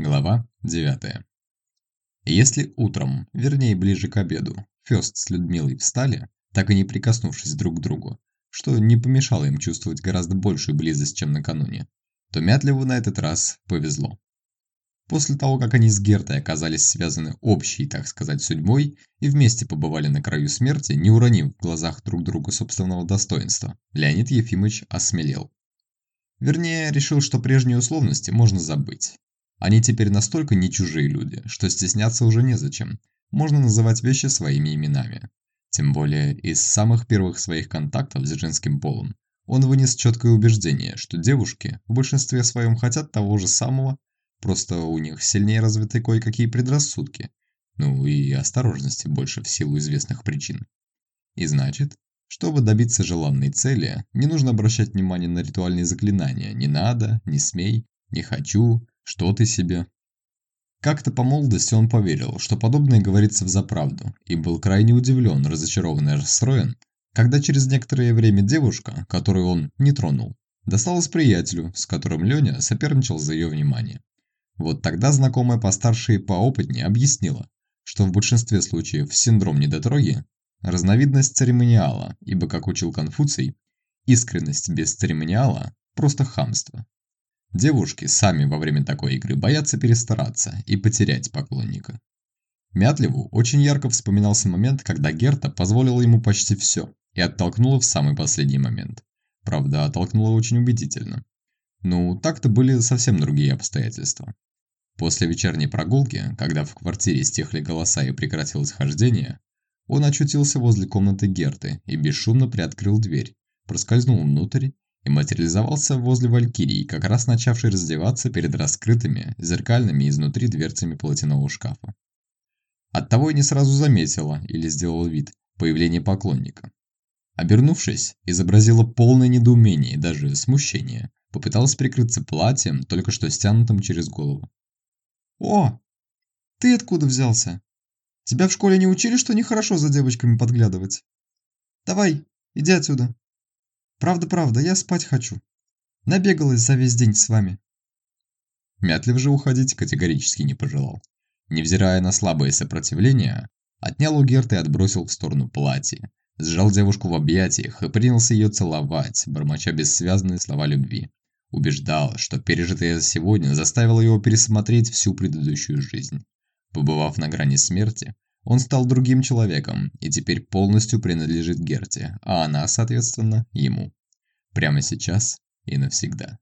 Глава 9. Если утром, вернее ближе к обеду, Фёст с Людмилой встали, так и не прикоснувшись друг к другу, что не помешало им чувствовать гораздо большую близость, чем накануне, то Мятлеву на этот раз повезло. После того, как они с Гертой оказались связаны общей, так сказать, судьбой и вместе побывали на краю смерти, не уронив в глазах друг друга собственного достоинства, Леонид Ефимович осмелел. Вернее, решил, что прежние условности можно забыть. Они теперь настолько не чужие люди, что стесняться уже незачем. Можно называть вещи своими именами. Тем более, из самых первых своих контактов с женским полом он вынес четкое убеждение, что девушки в большинстве своем хотят того же самого, просто у них сильнее развиты кое-какие предрассудки, ну и осторожности больше в силу известных причин. И значит, чтобы добиться желанной цели, не нужно обращать внимание на ритуальные заклинания «не надо», «не смей», «не хочу», что ты себе? Как-то по молодости он поверил, что подобное говорится в заправду, и был крайне удивлен, разочарован и расстроен, когда через некоторое время девушка, которую он не тронул, досталась приятелю, с которым Леня соперничал за ее внимание. Вот тогда знакомая постарше и поопытнее объяснила, что в большинстве случаев синдром недотроги – разновидность церемониала, ибо, как учил Конфуций, искренность без церемониала – просто хамство. Девушки сами во время такой игры боятся перестараться и потерять поклонника. Мятлеву очень ярко вспоминался момент, когда Герта позволила ему почти все и оттолкнула в самый последний момент. Правда, оттолкнула очень убедительно. Ну, так-то были совсем другие обстоятельства. После вечерней прогулки, когда в квартире стихли голоса и прекратилось хождение, он очутился возле комнаты Герты и бесшумно приоткрыл дверь, проскользнул внутрь и материализовался возле Валькирии, как раз начавшей раздеваться перед раскрытыми, зеркальными изнутри дверцами полотяного шкафа. Оттого и не сразу заметила или сделала вид появления поклонника. Обернувшись, изобразила полное недоумение и даже смущение, попыталась прикрыться платьем, только что стянутым через голову. «О, ты откуда взялся? Тебя в школе не учили, что нехорошо за девочками подглядывать? Давай, иди отсюда!» Правда-правда, я спать хочу. Набегалась за весь день с вами. Мятлив же уходить категорически не пожелал. Невзирая на слабое сопротивление, отнял у Герты и отбросил в сторону платье, сжал девушку в объятиях и принялся ее целовать, бормоча бессвязные слова любви. Убеждал, что пережитое сегодня заставило его пересмотреть всю предыдущую жизнь. Побывав на грани смерти, он стал другим человеком и теперь полностью принадлежит Герте, а она, соответственно, ему. Прямо сейчас и навсегда.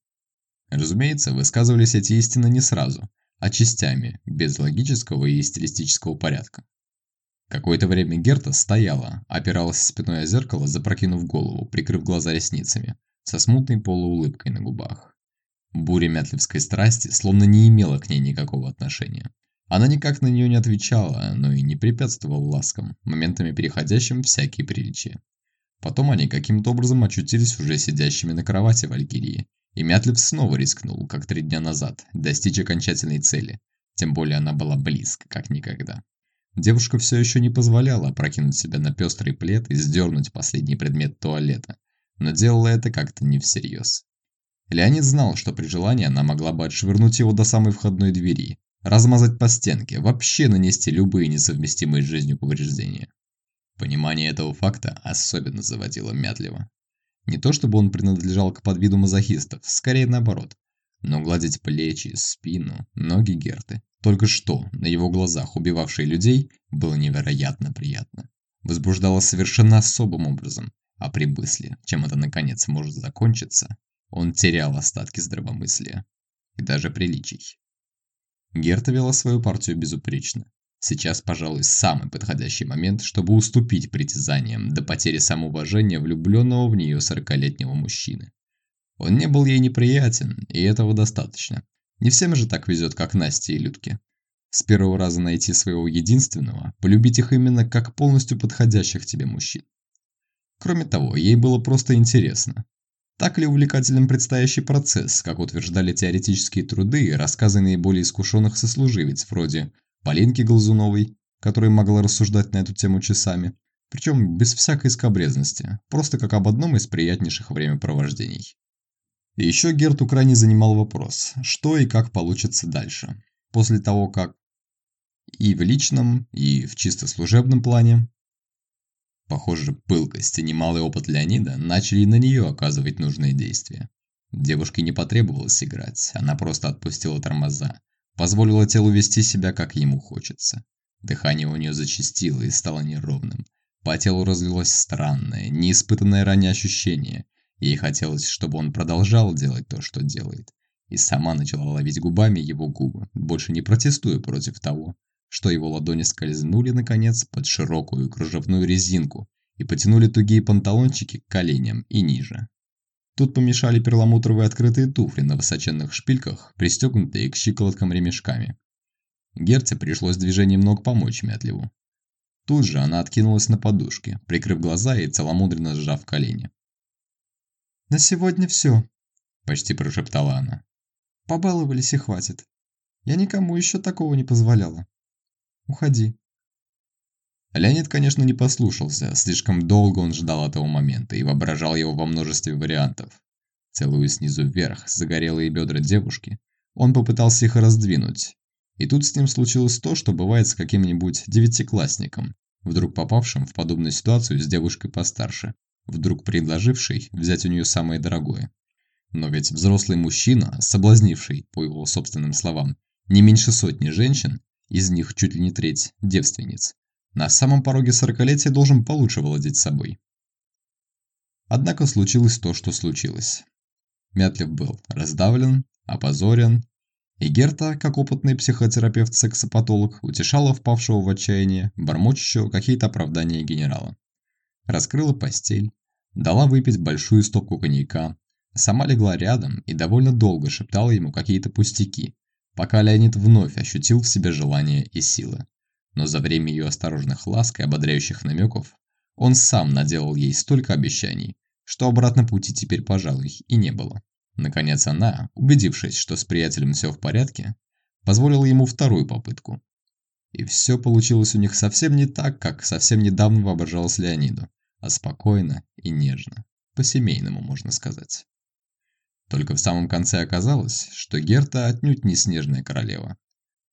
Разумеется, высказывались эти истины не сразу, а частями, без логического и стилистического порядка. Какое-то время Герта стояла, опиралась спиной о зеркало, запрокинув голову, прикрыв глаза ресницами, со смутной полуулыбкой на губах. Буря мятлевской страсти словно не имела к ней никакого отношения. Она никак на нее не отвечала, но и не препятствовала ласкам, моментами переходящим всякие приличия. Потом они каким-то образом очутились уже сидящими на кровати Валькирии, и Мятлив снова рискнул, как три дня назад, достичь окончательной цели, тем более она была близко, как никогда. Девушка все еще не позволяла опрокинуть себя на пестрый плед и сдернуть последний предмет туалета, но делала это как-то не всерьез. Леонид знал, что при желании она могла бы отшвырнуть его до самой входной двери, размазать по стенке, вообще нанести любые несовместимые с жизнью повреждения. Понимание этого факта особенно заводило Мятлева. Не то чтобы он принадлежал к подвиду мазохистов, скорее наоборот. Но гладить плечи, спину, ноги Герты, только что на его глазах убивавшие людей, было невероятно приятно. Возбуждало совершенно особым образом, а при мысли, чем это наконец может закончиться, он терял остатки здравомыслия и даже приличий. Герта вела свою партию безупречно. Сейчас, пожалуй, самый подходящий момент, чтобы уступить притязаниям до потери самоуважения влюбленного в нее сорокалетнего мужчины. Он не был ей неприятен, и этого достаточно. Не всем же так везет, как Насте и Людке. С первого раза найти своего единственного, полюбить их именно как полностью подходящих тебе мужчин. Кроме того, ей было просто интересно. Так ли увлекателен предстоящий процесс, как утверждали теоретические труды и рассказы наиболее искушенных сослуживец, вроде Полинки Глазуновой, которая могла рассуждать на эту тему часами, причем без всякой скобрезности, просто как об одном из приятнейших времяпровождений. И еще Герту крайне занимал вопрос, что и как получится дальше. после того, как и в личном, и в чисто служебном плане. Похоже, пылкость и немалый опыт Леонида начали на нее оказывать нужные действия. Девушке не потребовалось играть, она просто отпустила тормоза, позволила телу вести себя, как ему хочется. Дыхание у нее зачастило и стало неровным. По телу разлилось странное, неиспытанное ранее ощущение. Ей хотелось, чтобы он продолжал делать то, что делает. И сама начала ловить губами его губы, больше не протестуя против того, что его ладони скользнули, наконец, под широкую кружевную резинку и потянули тугие панталончики к коленям и ниже. Тут помешали перламутровые открытые туфли на высоченных шпильках, пристегнутые к щиколоткам ремешками. Герце пришлось движением ног помочь Мятлеву. Тут же она откинулась на подушке, прикрыв глаза и целомудренно сжав колени. «На сегодня все», – почти прошептала она. «Побаловались и хватит. Я никому еще такого не позволяла. Уходи». Леонид, конечно, не послушался, слишком долго он ждал этого момента и воображал его во множестве вариантов. Целую снизу вверх загорелые бедра девушки, он попытался их раздвинуть. И тут с ним случилось то, что бывает с каким-нибудь девятиклассником, вдруг попавшим в подобную ситуацию с девушкой постарше, вдруг предложившей взять у нее самое дорогое. Но ведь взрослый мужчина, соблазнивший, по его собственным словам, не меньше сотни женщин, из них чуть ли не треть девственниц, на самом пороге сорокалетия должен получше владеть собой. Однако случилось то, что случилось. Мятлев был раздавлен, опозорен, и Герта, как опытный психотерапевт-сексопатолог, утешала впавшего в отчаяние, бормочущего какие-то оправдания генерала. Раскрыла постель, дала выпить большую стопку коньяка, сама легла рядом и довольно долго шептала ему какие-то пустяки, пока Леонид вновь ощутил в себе желание и силы но за время ее осторожных ласк и ободряющих намеков он сам наделал ей столько обещаний, что обратно пути теперь, пожалуй, и не было. Наконец она, убедившись, что с приятелем все в порядке, позволила ему вторую попытку. И все получилось у них совсем не так, как совсем недавно воображалось Леониду, а спокойно и нежно, по-семейному, можно сказать. Только в самом конце оказалось, что Герта отнюдь не снежная королева,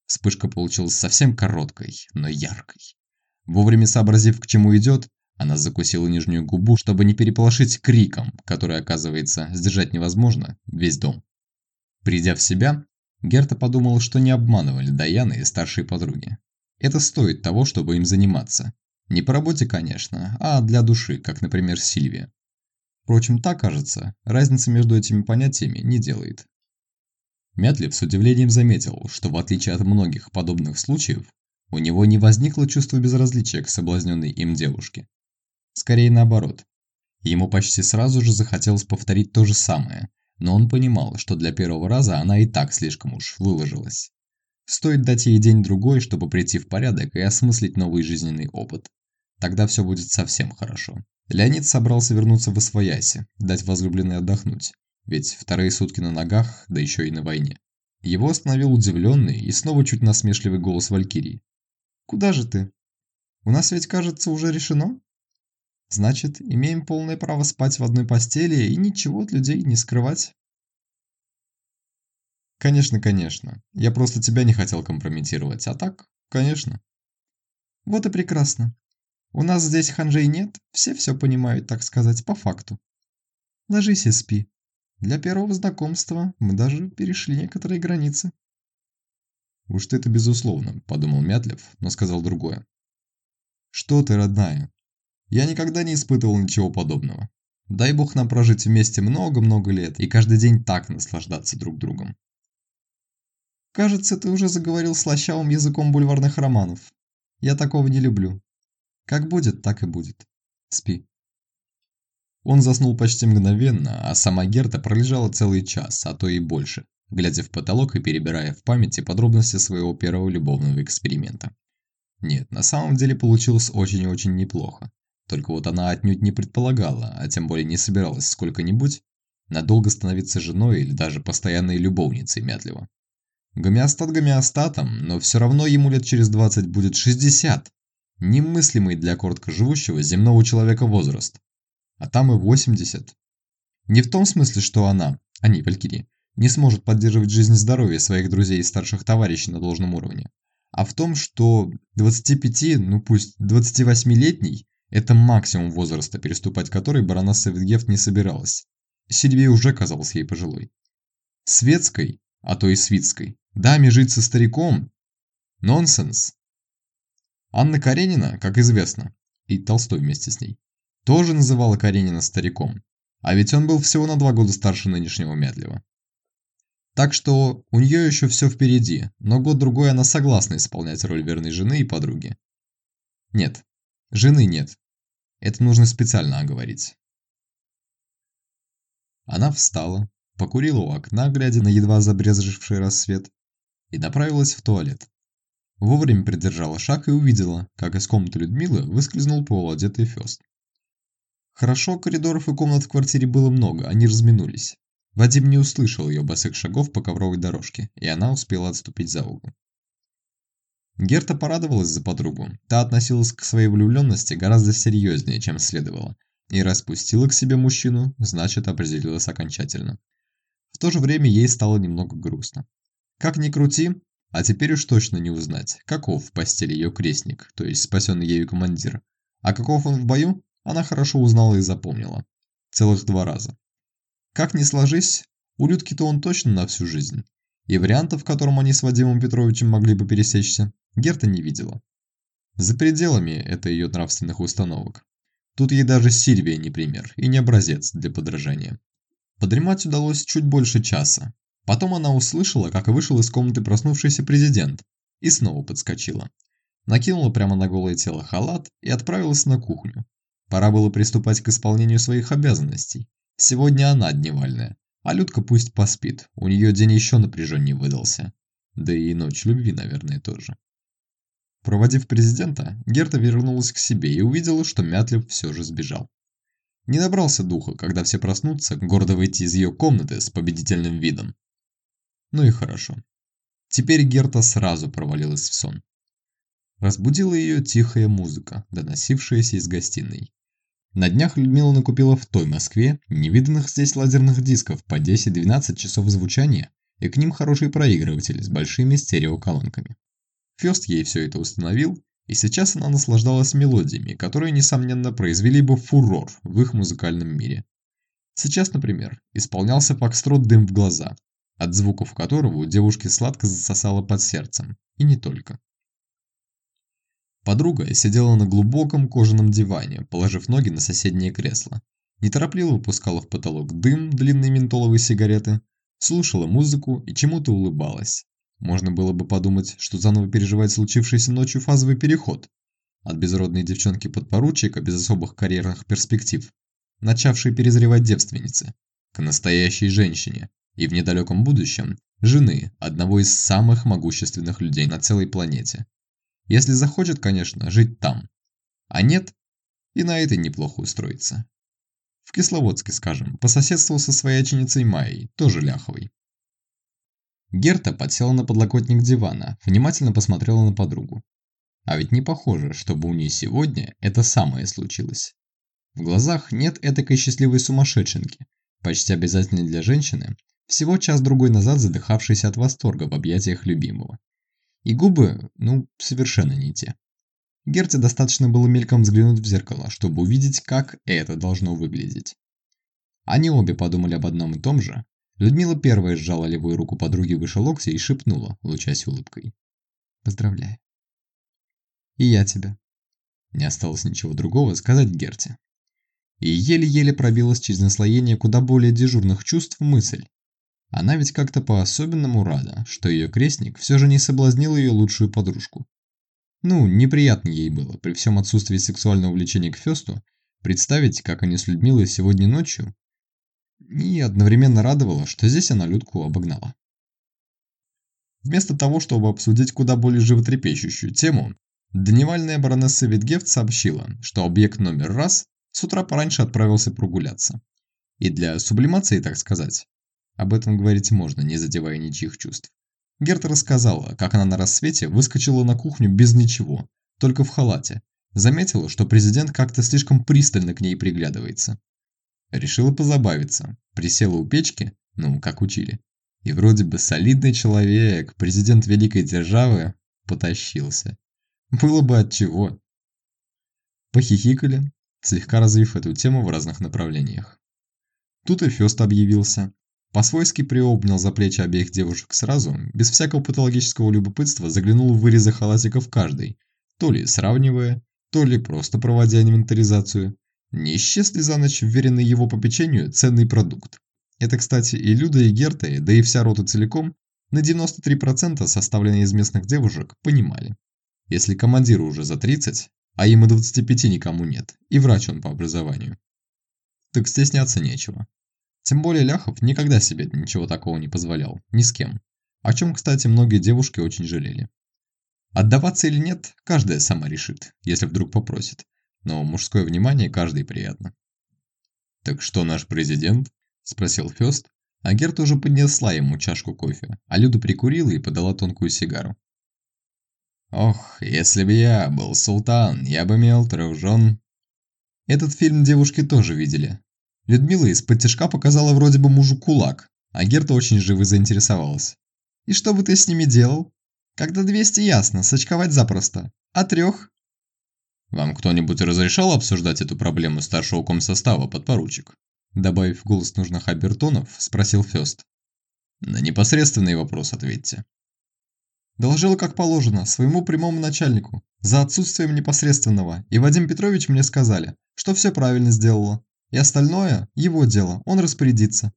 Вспышка получилась совсем короткой, но яркой. Вовремя сообразив, к чему идет, она закусила нижнюю губу, чтобы не переполошить криком, который, оказывается, сдержать невозможно, весь дом. Придя в себя, Герта подумала, что не обманывали Даяны и старшие подруги. Это стоит того, чтобы им заниматься. Не по работе, конечно, а для души, как, например, Сильвия. Впрочем, так кажется, разницы между этими понятиями не делает. Мятлив с удивлением заметил, что в отличие от многих подобных случаев, у него не возникло чувства безразличия к соблазненной им девушке. Скорее наоборот. Ему почти сразу же захотелось повторить то же самое, но он понимал, что для первого раза она и так слишком уж выложилась. Стоит дать ей день-другой, чтобы прийти в порядок и осмыслить новый жизненный опыт. Тогда все будет совсем хорошо. Леонид собрался вернуться в Освояси, дать возлюбленной отдохнуть. Ведь вторые сутки на ногах, да еще и на войне. Его остановил удивленный и снова чуть насмешливый голос Валькирии. «Куда же ты? У нас ведь, кажется, уже решено. Значит, имеем полное право спать в одной постели и ничего от людей не скрывать». «Конечно, конечно. Я просто тебя не хотел компрометировать, а так, конечно». «Вот и прекрасно. У нас здесь ханжей нет, все все понимают, так сказать, по факту. Ложись и спи. Для первого знакомства мы даже перешли некоторые границы. «Уж ты это безусловно», – подумал Мятлев, но сказал другое. «Что ты, родная? Я никогда не испытывал ничего подобного. Дай бог нам прожить вместе много-много лет и каждый день так наслаждаться друг другом». «Кажется, ты уже заговорил слащавым языком бульварных романов. Я такого не люблю. Как будет, так и будет. Спи». Он заснул почти мгновенно, а сама Герта пролежала целый час, а то и больше, глядя в потолок и перебирая в памяти подробности своего первого любовного эксперимента. Нет, на самом деле получилось очень и очень неплохо. Только вот она отнюдь не предполагала, а тем более не собиралась сколько-нибудь, надолго становиться женой или даже постоянной любовницей Мятлева. Гомеостат гомеостатом, но все равно ему лет через 20 будет 60. Немыслимый для короткоживущего земного человека возраст а там и 80. Не в том смысле, что она, они, Валькирии, не сможет поддерживать жизнь и здоровье своих друзей и старших товарищей на должном уровне, а в том, что 25, ну пусть 28-летний – это максимум возраста, переступать который баронесса Витгефт не собиралась. Сильвия уже казалась ей пожилой. Светской, а то и свитской, даме жить со стариком – нонсенс. Анна Каренина, как известно, и Толстой вместе с ней, тоже называла Каренина стариком, а ведь он был всего на два года старше нынешнего Мятлева. Так что у нее еще все впереди, но год-другой она согласна исполнять роль верной жены и подруги. Нет, жены нет. Это нужно специально оговорить. Она встала, покурила у окна, глядя на едва забрезживший рассвет, и направилась в туалет. Вовремя придержала шаг и увидела, как из комнаты Людмилы выскользнул полуодетый Фёст. Хорошо, коридоров и комнат в квартире было много, они разминулись. Вадим не услышал ее босых шагов по ковровой дорожке, и она успела отступить за угол. Герта порадовалась за подругу. Та относилась к своей влюбленности гораздо серьезнее, чем следовало, и распустила к себе мужчину, значит, определилась окончательно. В то же время ей стало немного грустно. Как ни крути, а теперь уж точно не узнать, каков в постели ее крестник, то есть спасенный ею командир, а каков он в бою, она хорошо узнала и запомнила. Целых два раза. Как ни сложись, у Людки-то он точно на всю жизнь. И вариантов, в котором они с Вадимом Петровичем могли бы пересечься, Герта не видела. За пределами это ее нравственных установок. Тут ей даже Сильвия не пример и не образец для подражания. Подремать удалось чуть больше часа. Потом она услышала, как вышел из комнаты проснувшийся президент, и снова подскочила. Накинула прямо на голое тело халат и отправилась на кухню. Пора было приступать к исполнению своих обязанностей. Сегодня она дневальная, а Людка пусть поспит, у нее день еще напряженнее выдался. Да и ночь любви, наверное, тоже. Проводив президента, Герта вернулась к себе и увидела, что Мятлев все же сбежал. Не набрался духа, когда все проснутся, гордо выйти из ее комнаты с победительным видом. Ну и хорошо. Теперь Герта сразу провалилась в сон. Разбудила ее тихая музыка, доносившаяся из гостиной. На днях Людмила накупила в той Москве невиданных здесь лазерных дисков по 10-12 часов звучания и к ним хороший проигрыватель с большими стереоколонками. Фёст ей все это установил, и сейчас она наслаждалась мелодиями, которые, несомненно, произвели бы фурор в их музыкальном мире. Сейчас, например, исполнялся фокстрот «Дым в глаза», от звуков которого у девушки сладко засосало под сердцем, и не только. Подруга сидела на глубоком кожаном диване, положив ноги на соседнее кресло. Неторопливо выпускала в потолок дым длинной ментоловой сигареты, слушала музыку и чему-то улыбалась. Можно было бы подумать, что заново переживает случившийся ночью фазовый переход. От безродной девчонки-подпоручика без особых карьерных перспектив, начавшей перезревать девственницы, к настоящей женщине, и в недалеком будущем жены одного из самых могущественных людей на целой планете. Если захочет, конечно, жить там. А нет, и на этой неплохо устроиться. В Кисловодске, скажем, по соседству со свояченицей Майей, тоже ляховой. Герта подсела на подлокотник дивана, внимательно посмотрела на подругу. А ведь не похоже, чтобы у нее сегодня это самое случилось. В глазах нет этакой счастливой сумасшедшенки, почти обязательной для женщины, всего час-другой назад задыхавшейся от восторга в объятиях любимого. И губы, ну, совершенно не те. Герте достаточно было мельком взглянуть в зеркало, чтобы увидеть, как это должно выглядеть. Они обе подумали об одном и том же. Людмила первая сжала левую руку подруги выше локтя и шепнула, лучась улыбкой. «Поздравляю». «И я тебя». Не осталось ничего другого сказать Герте. И еле-еле пробилась через наслоение куда более дежурных чувств мысль, она ведь как-то по-особенному рада, что ее крестник все же не соблазнил ее лучшую подружку. Ну, неприятно ей было, при всем отсутствии сексуального влечения к Фесту, представить, как они с Людмилой сегодня ночью, и одновременно радовало, что здесь она Людку обогнала. Вместо того, чтобы обсудить куда более животрепещущую тему, дневальная баронесса Витгефт сообщила, что объект номер раз с утра пораньше отправился прогуляться. И для сублимации, так сказать, об этом говорить можно, не задевая ничьих чувств. Герта рассказала, как она на рассвете выскочила на кухню без ничего, только в халате. Заметила, что президент как-то слишком пристально к ней приглядывается. Решила позабавиться. Присела у печки, ну, как учили. И вроде бы солидный человек, президент великой державы, потащился. Было бы от чего. Похихикали, слегка развив эту тему в разных направлениях. Тут и Фёст объявился. По-свойски приобнял за плечи обеих девушек сразу, без всякого патологического любопытства заглянул в вырезы халатиков каждой, то ли сравнивая, то ли просто проводя инвентаризацию. Не исчез ли за ночь вверенный его попечению ценный продукт? Это, кстати, и Люда, и Герта, да и вся рота целиком, на 93% составленные из местных девушек, понимали. Если командиру уже за 30, а им и 25 никому нет, и врач он по образованию, так стесняться нечего. Тем более Ляхов никогда себе ничего такого не позволял, ни с кем. О чем, кстати, многие девушки очень жалели. Отдаваться или нет, каждая сама решит, если вдруг попросит. Но мужское внимание каждой приятно. «Так что наш президент?» – спросил Фёст, а Герта уже поднесла ему чашку кофе, а Люда прикурила и подала тонкую сигару. «Ох, если бы я был султан, я бы имел трех жен». Этот фильм девушки тоже видели. Людмила из-под тяжка показала вроде бы мужу кулак, а Герта очень живо заинтересовалась. «И что бы ты с ними делал?» «Когда 200 ясно, сочковать запросто. А трех?» «Вам кто-нибудь разрешал обсуждать эту проблему старшего комсостава, подпоручик?» Добавив голос нужных обертонов, спросил Фёст. «На непосредственный вопрос ответьте». Доложил как положено, своему прямому начальнику, за отсутствием непосредственного, и Вадим Петрович мне сказали, что все правильно сделала, и остальное – его дело, он распорядится.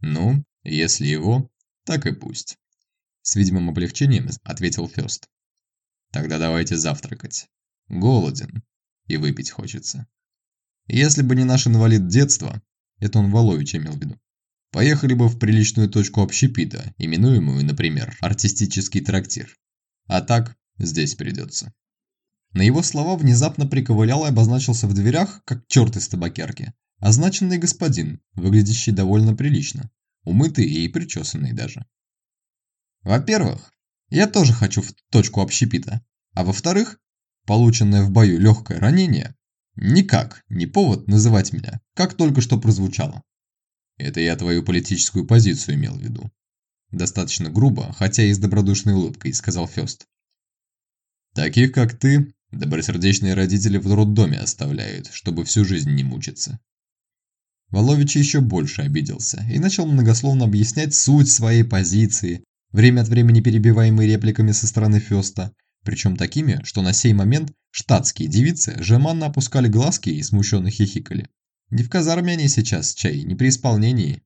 «Ну, если его, так и пусть», – с видимым облегчением ответил Фёст. «Тогда давайте завтракать. Голоден, и выпить хочется». Если бы не наш инвалид детства, это он Волович имел в виду, поехали бы в приличную точку общепита, именуемую, например, артистический трактир. А так, здесь придется. На его слова внезапно приковылял и обозначился в дверях, как черт из табакерки, означенный господин, выглядящий довольно прилично, умытый и причесанный даже. Во-первых, я тоже хочу в точку общепита, а во-вторых, полученное в бою легкое ранение Никак не повод называть меня, как только что прозвучало. Это я твою политическую позицию имел в виду. Достаточно грубо, хотя и с добродушной улыбкой, сказал Фёст. Таких, как ты, добросердечные родители в роддоме оставляют, чтобы всю жизнь не мучиться. Волович еще больше обиделся и начал многословно объяснять суть своей позиции, время от времени перебиваемой репликами со стороны Фёста, причем такими, что на сей момент штатские девицы жеманно опускали глазки и смущенно хихикали. Не в казарме они сейчас, чай, не при исполнении.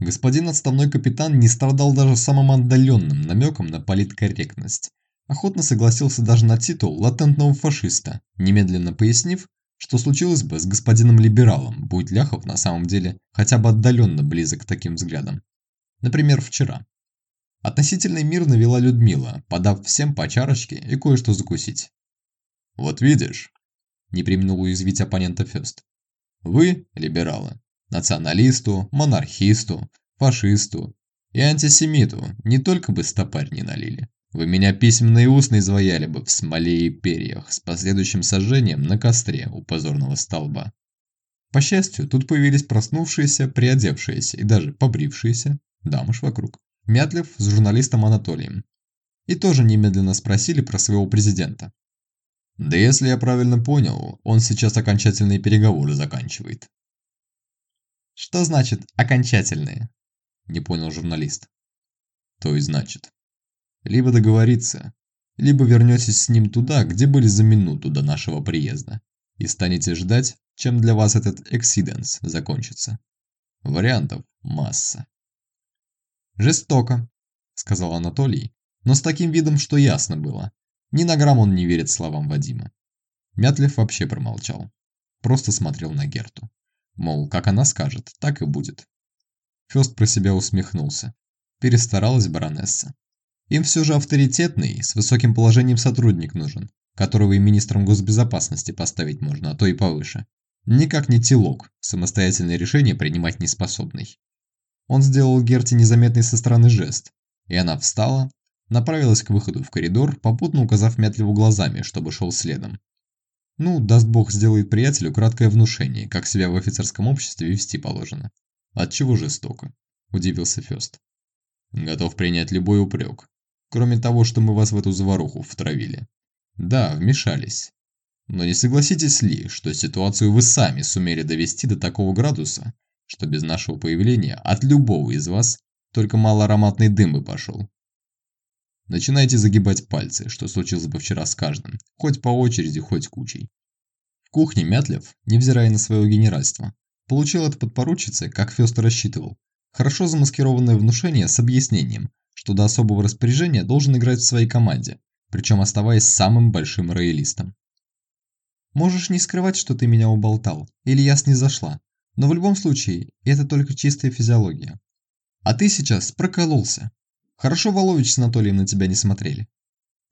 Господин отставной капитан не страдал даже самым отдаленным намеком на политкорректность. Охотно согласился даже на титул латентного фашиста, немедленно пояснив, что случилось бы с господином либералом, будь Ляхов на самом деле хотя бы отдаленно близок к таким взглядам. Например, вчера. Относительный мир навела Людмила, подав всем по чарочке и кое-что закусить. «Вот видишь», – не применил уязвить оппонента Фест. «Вы, либералы, националисту, монархисту, фашисту и антисемиту не только бы стопарь не налили, вы меня письменно и устно изваяли бы в смоле и перьях с последующим сожжением на костре у позорного столба. По счастью, тут появились проснувшиеся, приодевшиеся и даже побрившиеся дамыш вокруг. Мятлев с журналистом Анатолием. И тоже немедленно спросили про своего президента. Да если я правильно понял, он сейчас окончательные переговоры заканчивает. Что значит «окончательные»? Не понял журналист. То и значит. Либо договориться, либо вернетесь с ним туда, где были за минуту до нашего приезда, и станете ждать, чем для вас этот эксиденс закончится. Вариантов масса. «Жестоко», – сказал Анатолий, но с таким видом, что ясно было. Ни на грамм он не верит словам Вадима. Мятлев вообще промолчал. Просто смотрел на Герту. Мол, как она скажет, так и будет. Фёст про себя усмехнулся. Перестаралась баронесса. Им все же авторитетный, с высоким положением сотрудник нужен, которого и министром госбезопасности поставить можно, а то и повыше. Никак не телок, самостоятельное решение принимать неспособный. Он сделал Герте незаметный со стороны жест, и она встала, направилась к выходу в коридор, попутно указав Мятлеву глазами, чтобы шел следом. Ну, даст бог, сделает приятелю краткое внушение, как себя в офицерском обществе вести положено. Отчего жестоко. – удивился Фёст. «Готов принять любой упрек, кроме того, что мы вас в эту заваруху втравили. Да, вмешались. Но не согласитесь ли, что ситуацию вы сами сумели довести до такого градуса, что без нашего появления от любого из вас только малоароматный дым бы пошел? Начинайте загибать пальцы, что случилось бы вчера с каждым, хоть по очереди, хоть кучей. В кухне Мятлев, невзирая на свое генеральство, получил от подпоручицы, как Фёст рассчитывал, хорошо замаскированное внушение с объяснением, что до особого распоряжения должен играть в своей команде, причем оставаясь самым большим роялистом. «Можешь не скрывать, что ты меня уболтал, или я снизошла, но в любом случае это только чистая физиология. А ты сейчас прокололся. Хорошо Волович с Анатолием на тебя не смотрели.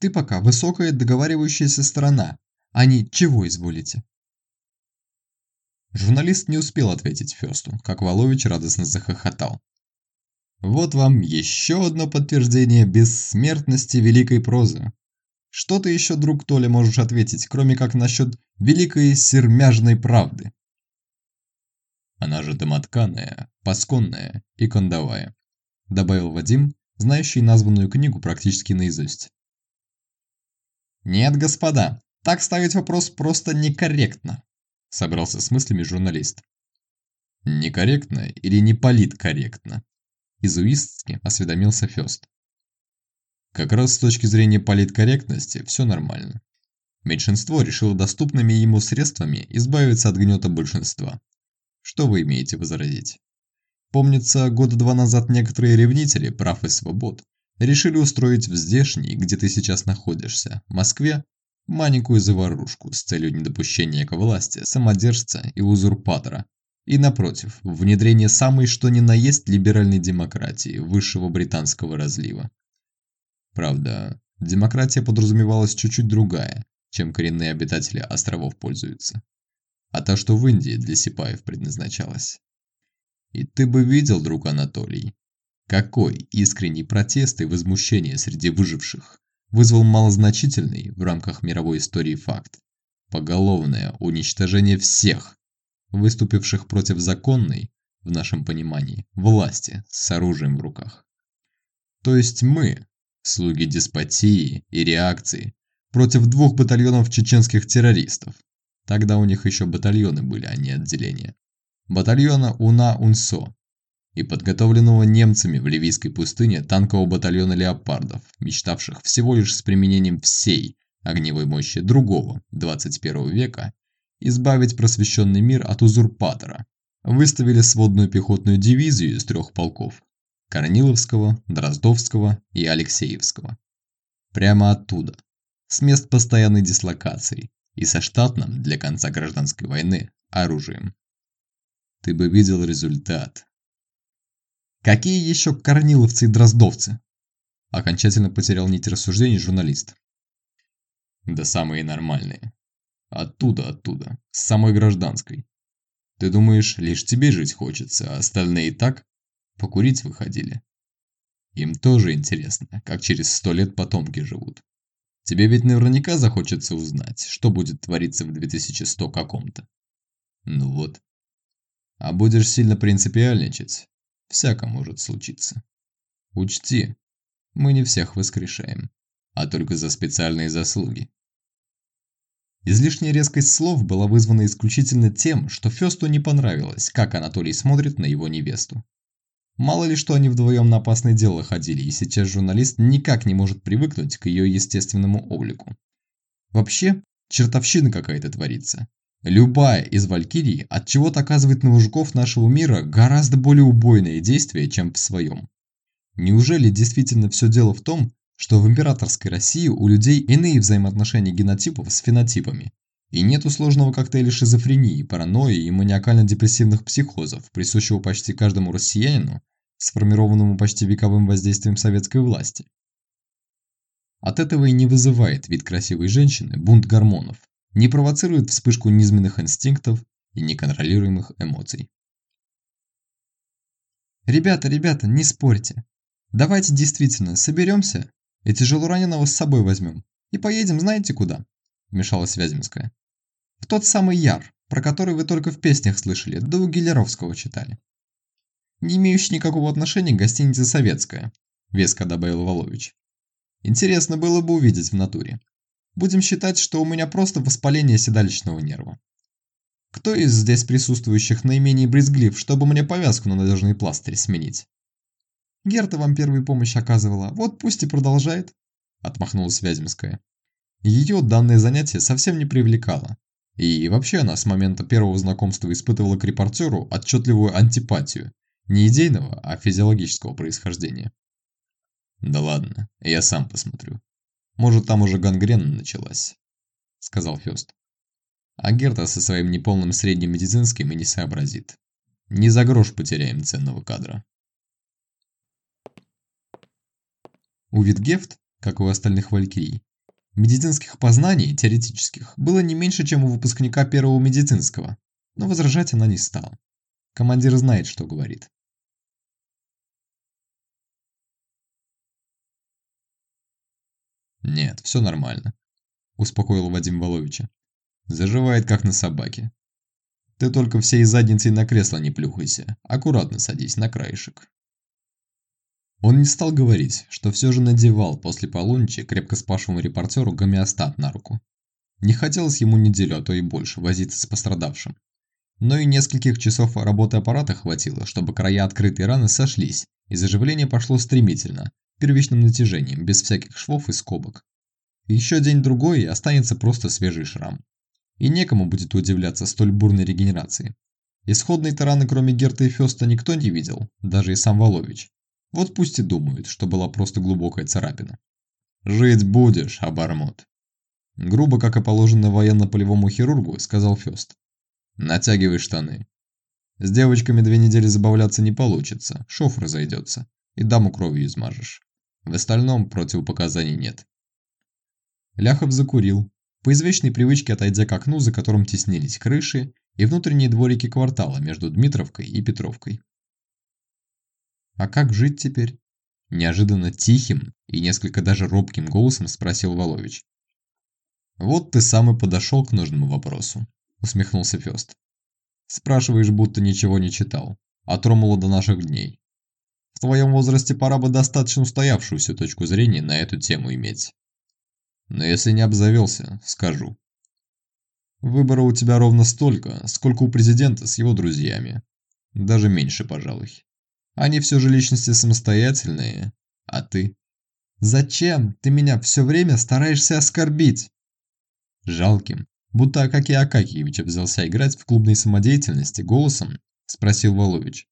Ты пока высокая договаривающаяся сторона, а не чего изволите. Журналист не успел ответить Фёсту, как Волович радостно захохотал. Вот вам еще одно подтверждение бессмертности великой прозы. Что ты еще, друг Толя, можешь ответить, кроме как насчет великой сермяжной правды? Она же домотканая, пасконная и кондовая, добавил Вадим, знающий названную книгу практически наизусть. «Нет, господа, так ставить вопрос просто некорректно», – собрался с мыслями журналист. «Некорректно или не политкорректно?» – изуистски осведомился Фёст. Как раз с точки зрения политкорректности все нормально. Меньшинство решило доступными ему средствами избавиться от гнета большинства. Что вы имеете возразить? Помнится, года два назад некоторые ревнители прав и свобод решили устроить в здешней, где ты сейчас находишься, Москве, маленькую заварушку с целью недопущения к власти самодержца и узурпатора, и, напротив, внедрение самой что ни на есть либеральной демократии высшего британского разлива. Правда, демократия подразумевалась чуть-чуть другая, чем коренные обитатели островов пользуются. А та, что в Индии для сипаев предназначалась. И ты бы видел, друг Анатолий, какой искренний протест и возмущение среди выживших вызвал малозначительный в рамках мировой истории факт. Поголовное уничтожение всех, выступивших против законной, в нашем понимании, власти с оружием в руках. То есть мы, слуги деспотии и реакции, против двух батальонов чеченских террористов. Тогда у них еще батальоны были, а не отделения. Батальона УНА-УНСО и подготовленного немцами в ливийской пустыне танкового батальона леопардов, мечтавших всего лишь с применением всей огневой мощи другого 21 века избавить просвещенный мир от узурпатора, выставили сводную пехотную дивизию из трех полков – Корниловского, Дроздовского и Алексеевского. Прямо оттуда, с мест постоянной дислокации и со штатным для конца гражданской войны оружием. Ты бы видел результат. Какие еще корниловцы и дроздовцы? Окончательно потерял нить рассуждений журналист. Да самые нормальные. Оттуда, оттуда, с самой гражданской. Ты думаешь, лишь тебе жить хочется, а остальные и так? Покурить выходили. Им тоже интересно, как через сто лет потомки живут. Тебе ведь наверняка захочется узнать, что будет твориться в 2100 каком-то. Ну вот. А будешь сильно принципиальничать, Всяко может случиться. Учти, мы не всех воскрешаем, а только за специальные заслуги. Излишняя резкость слов была вызвана исключительно тем, что Фёсту не понравилось, как Анатолий смотрит на его невесту. Мало ли что они вдвоем на опасное дело ходили, и сейчас журналист никак не может привыкнуть к ее естественному облику. Вообще, чертовщина какая-то творится. Любая из валькирий от чего-то оказывает на мужиков нашего мира гораздо более убойное действие, чем в своем. Неужели действительно все дело в том, что в императорской России у людей иные взаимоотношения генотипов с фенотипами, и нету сложного коктейля шизофрении, паранойи и маниакально-депрессивных психозов, присущего почти каждому россиянину, сформированному почти вековым воздействием советской власти. От этого и не вызывает вид красивой женщины бунт гормонов, не провоцирует вспышку низменных инстинктов и неконтролируемых эмоций. Ребята, ребята, не спорьте. Давайте действительно соберемся и тяжелораненого с собой возьмем и поедем знаете куда? Вмешалась Вяземская. В тот самый Яр, про который вы только в песнях слышали, да у Гелеровского читали. не имеющий никакого отношения к гостинице «Советская», веско добавил Волович. Интересно было бы увидеть в натуре. Будем считать, что у меня просто воспаление седалищного нерва. Кто из здесь присутствующих наименее брезглив, чтобы мне повязку на надежный пластырь сменить? Герта вам первую помощь оказывала, вот пусть и продолжает, отмахнулась Вяземская. Ее данное занятие совсем не привлекало. И вообще она с момента первого знакомства испытывала к репортеру отчетливую антипатию, не идейного, а физиологического происхождения. «Да ладно, я сам посмотрю. Может, там уже гангрена началась», — сказал Фёст. А Герта со своим неполным средним медицинским и не сообразит. Не за грош потеряем ценного кадра. У Витгефт, как и у остальных валькирий, медицинских познаний, теоретических, было не меньше, чем у выпускника первого медицинского, но возражать она не стала. Командир знает, что говорит. «Нет, все нормально», – успокоил Вадим Воловича. «Заживает, как на собаке. Ты только всей задницей на кресло не плюхайся, аккуратно садись на краешек». Он не стал говорить, что все же надевал после полуночи крепко спавшему репортеру гомеостат на руку. Не хотелось ему неделю, а то и больше, возиться с пострадавшим. Но и нескольких часов работы аппарата хватило, чтобы края открытой раны сошлись, и заживление пошло стремительно, первичным натяжением, без всяких швов и скобок. Еще день-другой и останется просто свежий шрам. И некому будет удивляться столь бурной регенерации. Исходной тараны кроме Герта и Феста никто не видел, даже и сам Волович. Вот пусть и думают, что была просто глубокая царапина. «Жить будешь, обормот!» Грубо, как и положено военно-полевому хирургу, сказал Фест. «Натягивай штаны. С девочками две недели забавляться не получится, шов разойдется, и даму кровью измажешь. В остальном противопоказаний нет. Ляхов закурил, по извечной привычке отойдя к окну, за которым теснились крыши и внутренние дворики квартала между Дмитровкой и Петровкой. «А как жить теперь?» Неожиданно тихим и несколько даже робким голосом спросил Волович. «Вот ты сам и подошел к нужному вопросу», – усмехнулся Фест. «Спрашиваешь, будто ничего не читал. От Ромула до наших дней. В твоем возрасте пора бы достаточно устоявшуюся точку зрения на эту тему иметь. Но если не обзавелся, скажу. Выбора у тебя ровно столько, сколько у президента с его друзьями. Даже меньше, пожалуй. Они все же личности самостоятельные, а ты? Зачем ты меня все время стараешься оскорбить? Жалким, будто Акакий Акакиевич взялся играть в клубной самодеятельности голосом, спросил Волович.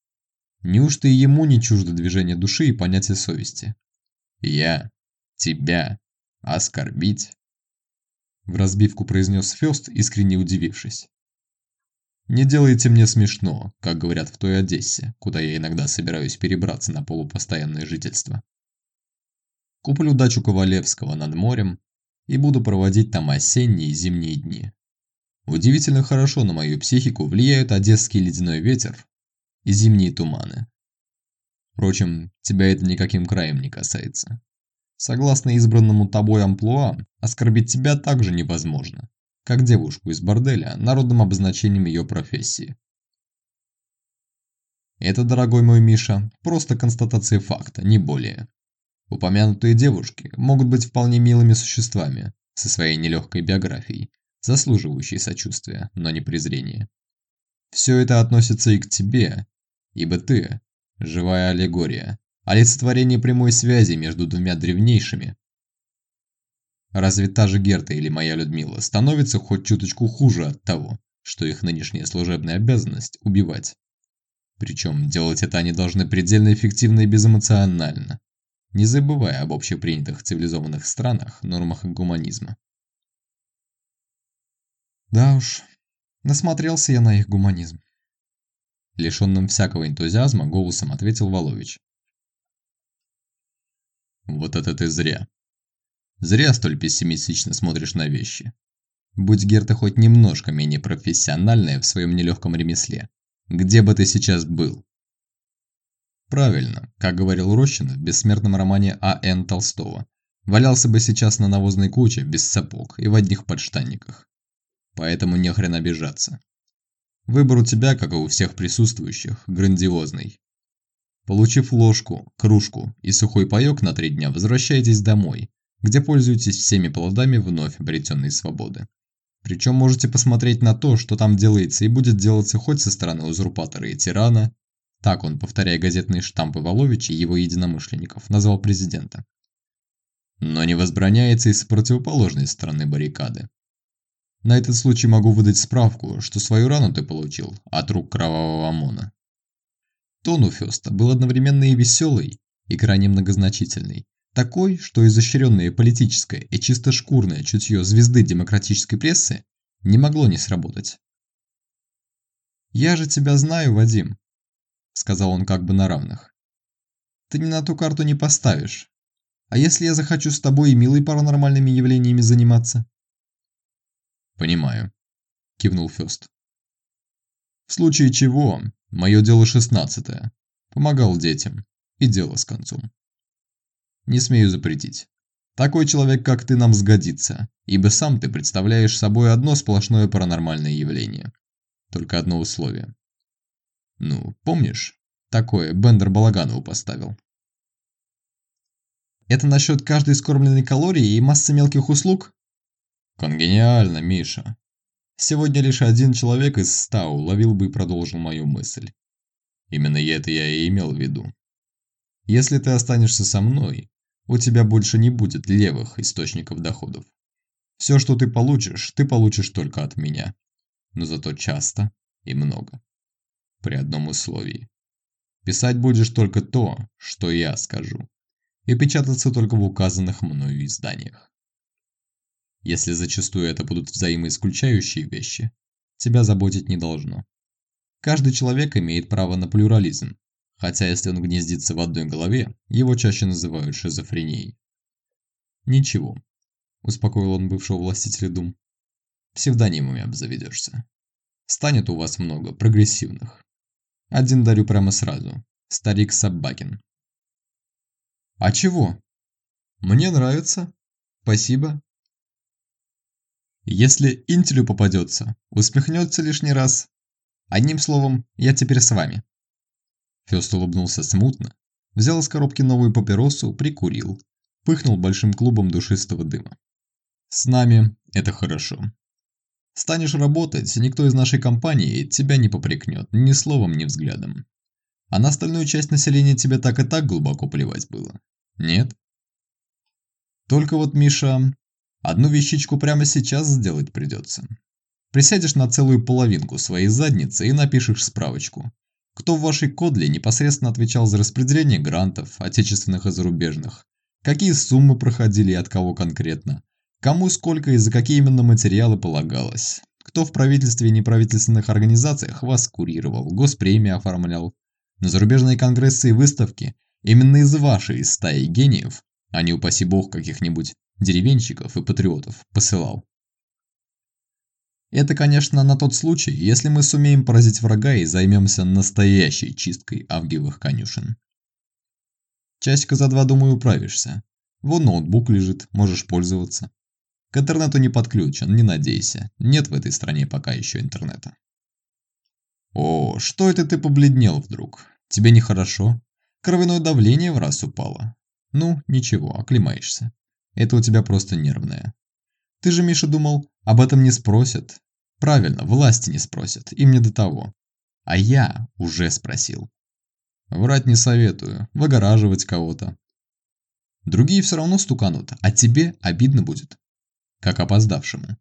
Неужто и ему не чуждо движение души и понятие совести? Я, тебя, оскорбить? В разбивку произнес Фёст, искренне удивившись. Не делайте мне смешно, как говорят в той Одессе, куда я иногда собираюсь перебраться на полупостоянное жительство. Куплю дачу Ковалевского над морем и буду проводить там осенние и зимние дни. Удивительно хорошо на мою психику влияют одесский ледяной ветер и зимние туманы. Впрочем, тебя это никаким краем не касается. Согласно избранному тобой амплуа, оскорбить тебя также невозможно, как девушку из борделя народным обозначением ее профессии. Это, дорогой мой Миша, просто констатация факта, не более. Упомянутые девушки могут быть вполне милыми существами, со своей нелегкой биографией, заслуживающей сочувствия, но не презрения. Все это относится и к тебе, ибо ты – живая аллегория, олицетворение прямой связи между двумя древнейшими. Разве та же Герта или моя Людмила становится хоть чуточку хуже от того, что их нынешняя служебная обязанность – убивать? Причем делать это они должны предельно эффективно и безэмоционально, не забывая об общепринятых цивилизованных странах нормах гуманизма. Да уж, насмотрелся я на их гуманизм. Лишенным всякого энтузиазма голосом ответил Волович. Вот это ты зря. Зря столь пессимистично смотришь на вещи. Будь Герта хоть немножко менее профессиональная в своем нелегком ремесле, где бы ты сейчас был? Правильно, как говорил Рощин в бессмертном романе А.Н. Толстого, валялся бы сейчас на навозной куче без сапог и в одних подштанниках. Поэтому не хрен обижаться. Выбор у тебя, как и у всех присутствующих, грандиозный. Получив ложку, кружку и сухой паёк на три дня, возвращаетесь домой, где пользуетесь всеми плодами вновь обретенной свободы. Причем можете посмотреть на то, что там делается и будет делаться хоть со стороны узурпатора и тирана, так он, повторяя газетные штампы Воловича и его единомышленников, назвал президента. Но не возбраняется и с противоположной стороны баррикады. На этот случай могу выдать справку, что свою рану ты получил от рук кровавого ОМОНа. Тон у Фёста был одновременно и веселый, и крайне многозначительный. Такой, что изощренное политическое и чисто шкурное чутье звезды демократической прессы не могло не сработать. «Я же тебя знаю, Вадим», – сказал он как бы на равных. «Ты ни на ту карту не поставишь. А если я захочу с тобой и милой паранормальными явлениями заниматься?» «Понимаю», – кивнул Фёст. «В случае чего, Мое дело шестнадцатое. Помогал детям. И дело с концом. Не смею запретить. Такой человек, как ты, нам сгодится, ибо сам ты представляешь собой одно сплошное паранормальное явление. Только одно условие. Ну, помнишь? Такое Бендер Балаганову поставил. Это насчет каждой скормленной калории и массы мелких услуг? Конгениально, Миша. Сегодня лишь один человек из ста уловил бы и продолжил мою мысль. Именно это я и имел в виду. Если ты останешься со мной, у тебя больше не будет левых источников доходов. Все, что ты получишь, ты получишь только от меня. Но зато часто и много. При одном условии. Писать будешь только то, что я скажу. И печататься только в указанных мною изданиях. Если зачастую это будут взаимоисключающие вещи, тебя заботить не должно. Каждый человек имеет право на плюрализм, хотя если он гнездится в одной голове, его чаще называют шизофренией. «Ничего», – успокоил он бывшего властителя дум. «Псевдонимами обзаведешься. Станет у вас много прогрессивных. Один дарю прямо сразу. Старик Собакин». «А чего?» «Мне нравится. Спасибо. Если интелю попадется, усмехнется лишний раз. Одним словом, я теперь с вами. Фёст улыбнулся смутно, взял из коробки новую папиросу, прикурил, пыхнул большим клубом душистого дыма. С нами это хорошо. Станешь работать, никто из нашей компании тебя не попрекнет ни словом, ни взглядом. А на остальную часть населения тебе так и так глубоко плевать было. Нет? Только вот, Миша, Одну вещичку прямо сейчас сделать придется. Присядешь на целую половинку своей задницы и напишешь справочку. Кто в вашей кодле непосредственно отвечал за распределение грантов, отечественных и зарубежных? Какие суммы проходили и от кого конкретно? Кому сколько и за какие именно материалы полагалось? Кто в правительстве и неправительственных организациях вас курировал, госпремии оформлял? На зарубежные конгрессы и выставки именно из вашей стаи гениев, а не упаси бог каких-нибудь деревенщиков и патриотов посылал. Это, конечно, на тот случай, если мы сумеем поразить врага и займемся настоящей чисткой авгиевых конюшен. Часика за два, думаю, управишься. Вон ноутбук лежит, можешь пользоваться. К интернету не подключен, не надейся. Нет в этой стране пока еще интернета. О, что это ты побледнел вдруг? Тебе нехорошо? Кровяное давление в раз упало. Ну, ничего, оклемаешься. Это у тебя просто нервное. Ты же, Миша, думал, об этом не спросят. Правильно, власти не спросят, им не до того. А я уже спросил. Врать не советую, выгораживать кого-то. Другие все равно стуканут, а тебе обидно будет. Как опоздавшему.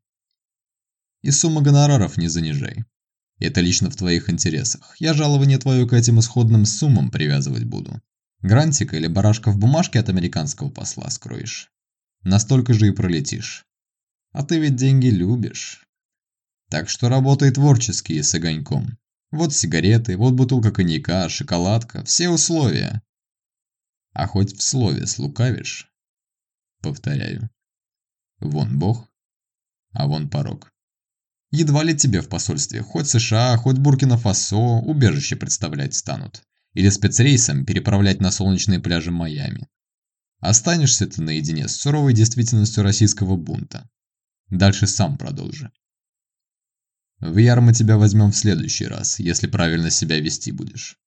И сумма гонораров не занижай. Это лично в твоих интересах. Я жалование твое к этим исходным суммам привязывать буду. Грантика или барашка в бумажке от американского посла скроешь настолько же и пролетишь. А ты ведь деньги любишь. Так что работай творчески и с огоньком. Вот сигареты, вот бутылка коньяка, шоколадка, все условия. А хоть в слове слукавишь? Повторяю. Вон бог, а вон порог. Едва ли тебе в посольстве, хоть США, хоть Буркина-Фасо, убежище представлять станут. Или спецрейсом переправлять на солнечные пляжи Майами. Останешься ты наедине с суровой действительностью российского бунта. Дальше сам продолжи. В яр мы тебя возьмем в следующий раз, если правильно себя вести будешь.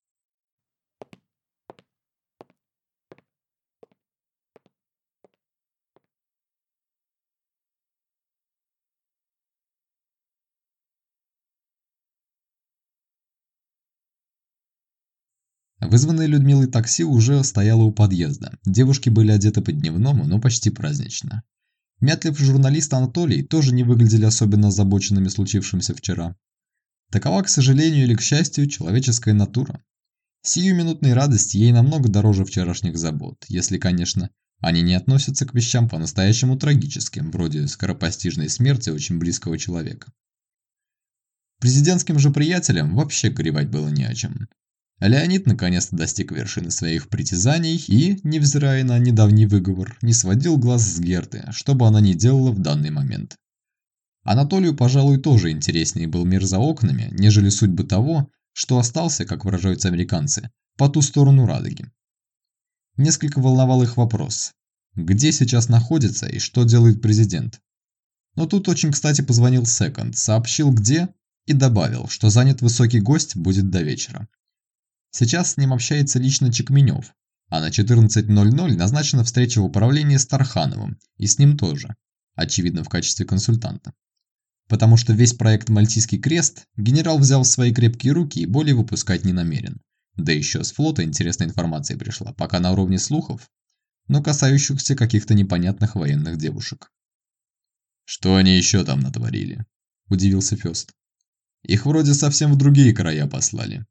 Вызванное Людмилой такси уже стояло у подъезда. Девушки были одеты по-дневному, но почти празднично. Мятлив журналист Анатолий тоже не выглядели особенно озабоченными случившимся вчера. Такова, к сожалению или к счастью, человеческая натура. Сиюминутной радости ей намного дороже вчерашних забот, если, конечно, они не относятся к вещам по-настоящему трагическим, вроде скоропостижной смерти очень близкого человека. Президентским же приятелям вообще горевать было не о чем. Леонид наконец-то достиг вершины своих притязаний и, невзирая на недавний выговор, не сводил глаз с Герты, что бы она ни делала в данный момент. Анатолию, пожалуй, тоже интереснее был мир за окнами, нежели судьбы того, что остался, как выражаются американцы, по ту сторону радуги. Несколько волновал их вопрос, где сейчас находится и что делает президент. Но тут очень кстати позвонил Секонд, сообщил где и добавил, что занят высокий гость будет до вечера. Сейчас с ним общается лично Чекменев, а на 14.00 назначена встреча в управлении с Тархановым и с ним тоже, очевидно в качестве консультанта потому что весь проект «Мальтийский крест» генерал взял в свои крепкие руки и более выпускать не намерен. Да еще с флота интересная информация пришла, пока на уровне слухов, но касающихся каких-то непонятных военных девушек. «Что они еще там натворили?» – удивился Фёст. «Их вроде совсем в другие края послали».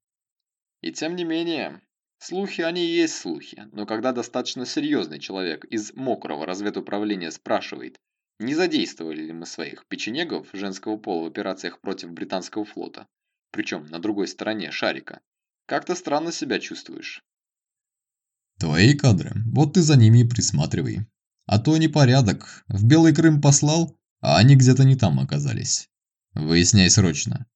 «И тем не менее, слухи они и есть слухи, но когда достаточно серьезный человек из мокрого разведуправления спрашивает, не задействовали ли мы своих печенегов женского пола в операциях против британского флота, причем на другой стороне шарика? Как-то странно себя чувствуешь. Твои кадры, вот ты за ними и присматривай. А то непорядок. В Белый Крым послал, а они где-то не там оказались. Выясняй срочно.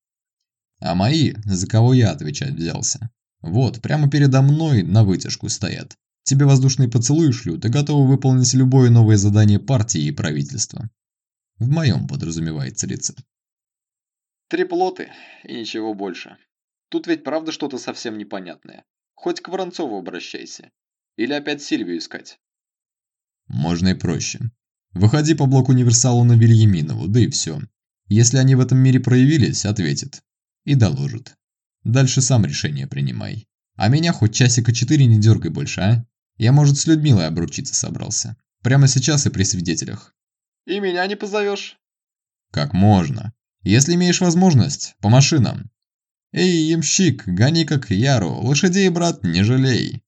А мои, за кого я отвечать взялся? Вот, прямо передо мной на вытяжку стоят. Тебе воздушный поцелуй шлют и готовы выполнить любое новое задание партии и правительства. В моем подразумевается лица. Три плоты и ничего больше. Тут ведь правда что-то совсем непонятное. Хоть к Воронцову обращайся. Или опять Сильвию искать. Можно и проще. Выходи по блоку универсалу на Вильяминову, да и все. Если они в этом мире проявились, ответит. И доложит. Дальше сам решение принимай. А меня хоть часика четыре не дергай больше, а? Я, может, с Людмилой обручиться собрался. Прямо сейчас и при свидетелях. И меня не позовешь? Как можно. Если имеешь возможность, по машинам. Эй, ямщик, гони как яру, лошадей, брат, не жалей.